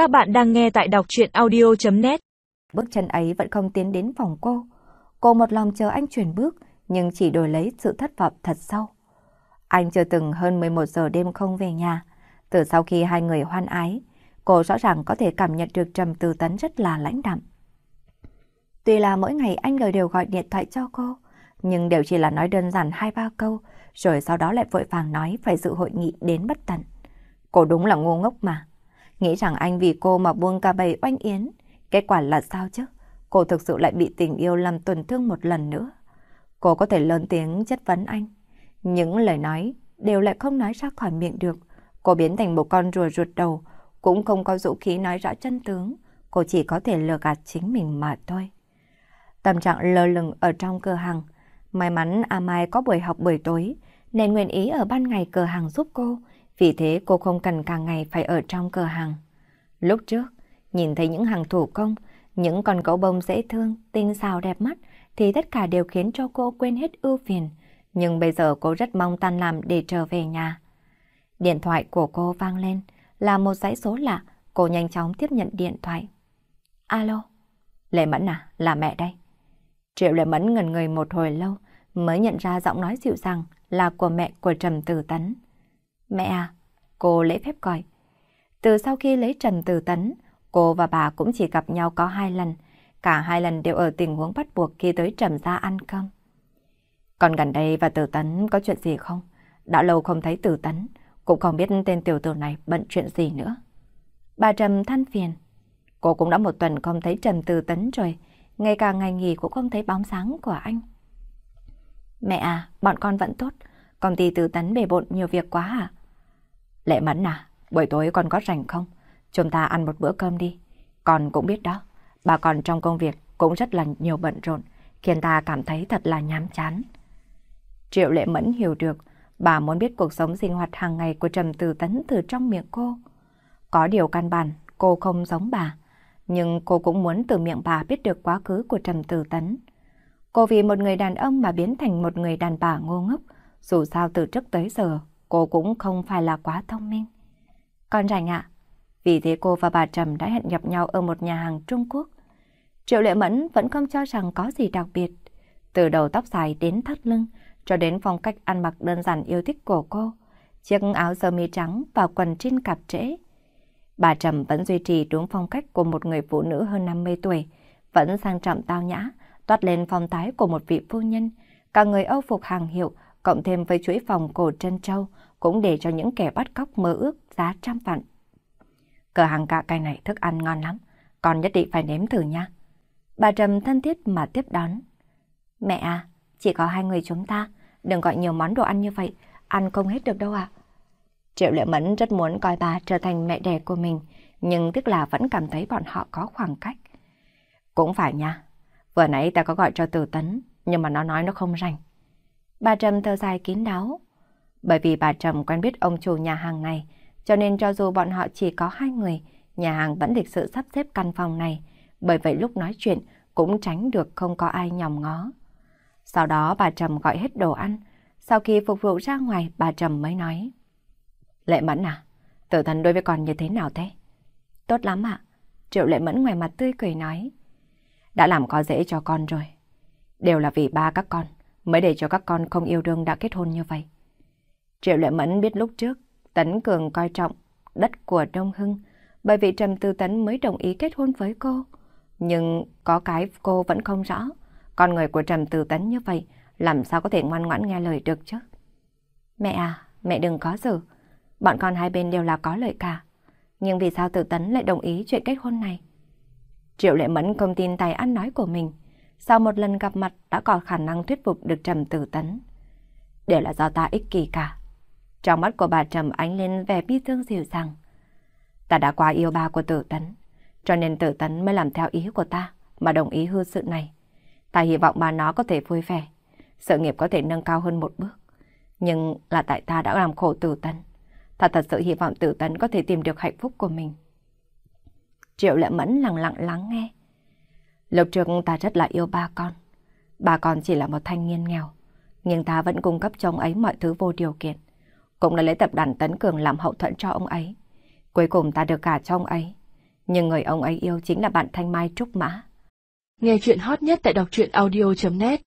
Các bạn đang nghe tại đọc chuyện audio.net Bước chân ấy vẫn không tiến đến phòng cô. Cô một lòng chờ anh chuyển bước, nhưng chỉ đổi lấy sự thất vọng thật sâu. Anh chưa từng hơn 11 giờ đêm không về nhà. Từ sau khi hai người hoan ái, cô rõ ràng có thể cảm nhận được Trầm Từ Tấn rất là lãnh đạm. Tuy là mỗi ngày anh đều đều gọi điện thoại cho cô, nhưng đều chỉ là nói đơn giản hai ba câu, rồi sau đó lại vội vàng nói phải dự hội nghị đến bất tận. Cô đúng là ngu ngốc mà. Nghĩ rằng anh vì cô mà buông cả bầy oanh yến. Kết quả là sao chứ? Cô thực sự lại bị tình yêu làm tổn thương một lần nữa. Cô có thể lớn tiếng chất vấn anh. Những lời nói đều lại không nói ra khỏi miệng được. Cô biến thành một con rùa ruột đầu, cũng không có dũng khí nói rõ chân tướng. Cô chỉ có thể lừa gạt chính mình mà thôi. Tâm trạng lơ lửng ở trong cửa hàng. May mắn A Mai có buổi học buổi tối, nên nguyện ý ở ban ngày cửa hàng giúp cô. Vì thế cô không cần càng ngày phải ở trong cửa hàng. Lúc trước, nhìn thấy những hàng thủ công, những con gấu bông dễ thương, tinh xào đẹp mắt, thì tất cả đều khiến cho cô quên hết ưu phiền. Nhưng bây giờ cô rất mong tan làm để trở về nhà. Điện thoại của cô vang lên, là một dãy số lạ, cô nhanh chóng tiếp nhận điện thoại. Alo, Lệ Mẫn à, là mẹ đây. Triệu Lệ Mẫn ngần người một hồi lâu, mới nhận ra giọng nói dịu dàng là của mẹ của Trầm Tử Tấn. Mẹ à, cô lễ phép gọi. Từ sau khi lấy Trần Tử Tấn, cô và bà cũng chỉ gặp nhau có hai lần. Cả hai lần đều ở tình huống bắt buộc khi tới Trầm ra ăn cơm. Còn gần đây và Tử Tấn có chuyện gì không? Đã lâu không thấy Tử Tấn, cũng không biết tên tiểu tử này bận chuyện gì nữa. Bà Trầm than phiền. Cô cũng đã một tuần không thấy Trầm Tử Tấn rồi, ngay cả ngày nghỉ cũng không thấy bóng sáng của anh. Mẹ à, bọn con vẫn tốt, công ty Tử Tấn bề bộn nhiều việc quá à? Lệ Mẫn à, buổi tối con có rảnh không? Chúng ta ăn một bữa cơm đi. Con cũng biết đó, bà còn trong công việc cũng rất là nhiều bận rộn, khiến ta cảm thấy thật là nhám chán. Triệu Lệ Mẫn hiểu được, bà muốn biết cuộc sống sinh hoạt hàng ngày của Trầm Từ Tấn từ trong miệng cô. Có điều căn bản, cô không giống bà, nhưng cô cũng muốn từ miệng bà biết được quá khứ của Trầm Từ Tấn. Cô vì một người đàn ông mà biến thành một người đàn bà ngô ngốc, dù sao từ trước tới giờ cô cũng không phải là quá thông minh. Con rảnh ạ. Vì thế cô và bà Trầm đã hẹn gặp nhau ở một nhà hàng Trung Quốc. Triệu Lệ Mẫn vẫn không cho rằng có gì đặc biệt. Từ đầu tóc dài đến thắt lưng, cho đến phong cách ăn mặc đơn giản yêu thích của cô. Chiếc áo sơ mi trắng và quần jean cạp trễ. Bà Trầm vẫn duy trì đúng phong cách của một người phụ nữ hơn 50 tuổi, vẫn sang trọng tao nhã, toát lên phong thái của một vị phu nhân. Cả người âu phục hàng hiệu, cộng thêm với chuỗi phòng cổ trân châu, cũng để cho những kẻ bắt cóc mơ ước giá trăm vạn. Cửa hàng cà cay này thức ăn ngon lắm, con nhất định phải nếm thử nha. Bà Trầm thân thiết mà tiếp đón. Mẹ à, chỉ có hai người chúng ta, đừng gọi nhiều món đồ ăn như vậy, ăn không hết được đâu ạ. Triệu Lệ Mẫn rất muốn coi bà trở thành mẹ đẻ của mình, nhưng tức là vẫn cảm thấy bọn họ có khoảng cách. Cũng phải nha, vừa nãy ta có gọi cho Tử Tấn, nhưng mà nó nói nó không rảnh. Bà Trầm thở dài kín đáo. Bởi vì bà Trầm quen biết ông chủ nhà hàng này, cho nên cho dù bọn họ chỉ có hai người, nhà hàng vẫn lịch sự sắp xếp căn phòng này. Bởi vậy lúc nói chuyện cũng tránh được không có ai nhòm ngó. Sau đó bà Trầm gọi hết đồ ăn. Sau khi phục vụ ra ngoài, bà Trầm mới nói. Lệ Mẫn à, tử thần đối với con như thế nào thế? Tốt lắm ạ. Triệu Lệ Mẫn ngoài mặt tươi cười nói. Đã làm có dễ cho con rồi. Đều là vì ba các con mới để cho các con không yêu đương đã kết hôn như vậy. Triệu Lệ Mẫn biết lúc trước Tấn Cường coi trọng đất của Đông Hưng bởi vì Trầm Tư Tấn mới đồng ý kết hôn với cô. Nhưng có cái cô vẫn không rõ. Con người của Trầm Tư Tấn như vậy làm sao có thể ngoan ngoãn nghe lời được chứ? Mẹ à, mẹ đừng có xử. Bọn con hai bên đều là có lợi cả. Nhưng vì sao Tư Tấn lại đồng ý chuyện kết hôn này? Triệu Lệ Mẫn không tin tài ăn nói của mình. Sau một lần gặp mặt đã có khả năng thuyết phục được Trầm Tử Tấn. Đều là do ta ích kỷ cả. Trong mắt của bà Trầm ánh lên vẻ bi thương dịu dàng. Ta đã quá yêu ba của Tử Tấn, cho nên Tử Tấn mới làm theo ý của ta mà đồng ý hư sự này. Ta hy vọng bà nó có thể vui vẻ, sự nghiệp có thể nâng cao hơn một bước. Nhưng là tại ta đã làm khổ Tử Tấn. Ta thật sự hy vọng Tử Tấn có thể tìm được hạnh phúc của mình. Triệu Lệ Mẫn lặng lặng lắng nghe. Lúc trước ta rất là yêu ba con. Ba con chỉ là một thanh niên nghèo, nhưng ta vẫn cung cấp cho ông ấy mọi thứ vô điều kiện cũng là lấy tập đoàn Tấn Cường làm hậu thuẫn cho ông ấy. Cuối cùng ta được cả cho ông ấy. Nhưng người ông ấy yêu chính là bạn Thanh Mai Trúc Mã. Nghe chuyện hot nhất tại đọc truyện audio.net